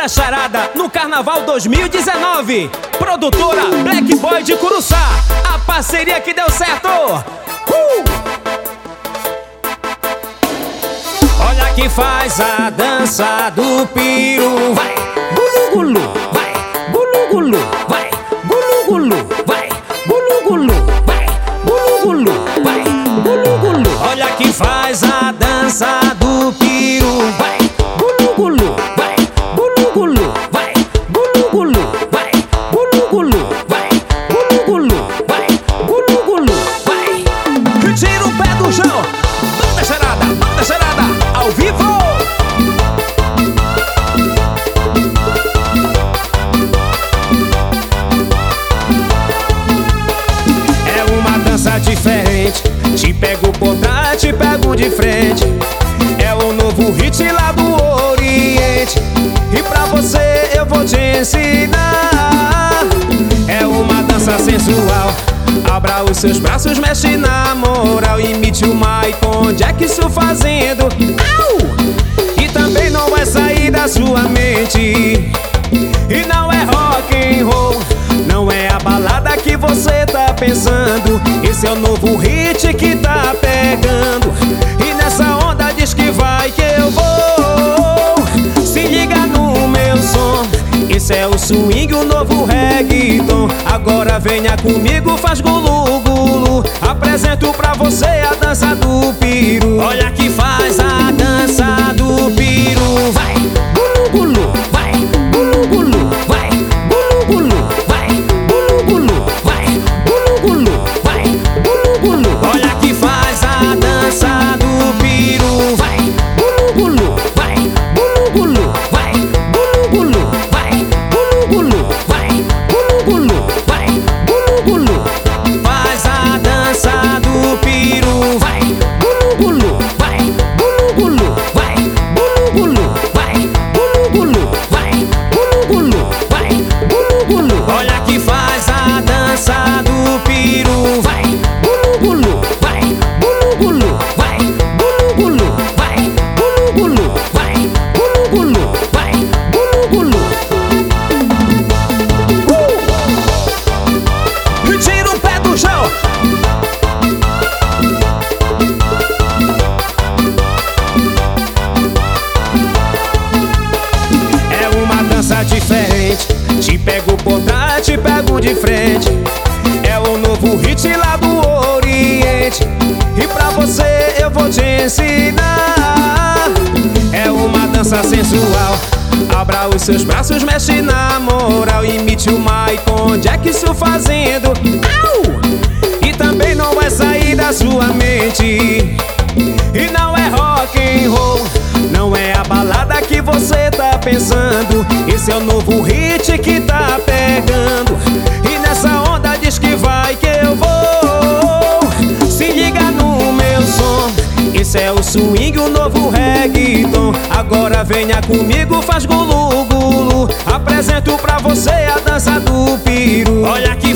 Banda Charada no Carnaval 2019. Produtora Black Boy de Curuçá. A parceria que deu certo. Uh! Olha que faz a dança do piru. Vai, gulu gulu, vai, gulu gulu, vai, gulu gulu, vai, gulu gulu, vai, gulu gulu, vai, gulu gulu. Olha que faz a dança do de frente. É o novo hit lá do Oriente. E pra você eu vou te ensinar. É uma dança sensual. Abra os seus braços, mexe na moral. Imite o Michael Jackson fazendo. Au! E também não vai sair da sua mente. E não é rock and roll, não é a balada que você tá pensando. Esse é o novo hit que tá pegando. É o swing, o novo reggaeton. Agora venha comigo, faz gulu gulu. Apresento pra você a dança do Trás, te pego de frente. É o novo hit lá do Oriente. E pra você eu vou te ensinar. É uma dança sensual. Abra os seus braços, mexe na moral. Imite o Michael Jackson fazendo. Au! E também não vai sair da sua mente. E não é rock and roll, não é a balada que você tá pensando. Esse é o novo hit Esse é o swing, o novo reggaeton. Agora venha comigo, faz gulu, gulu Apresento pra você a dança do piru Olha aqui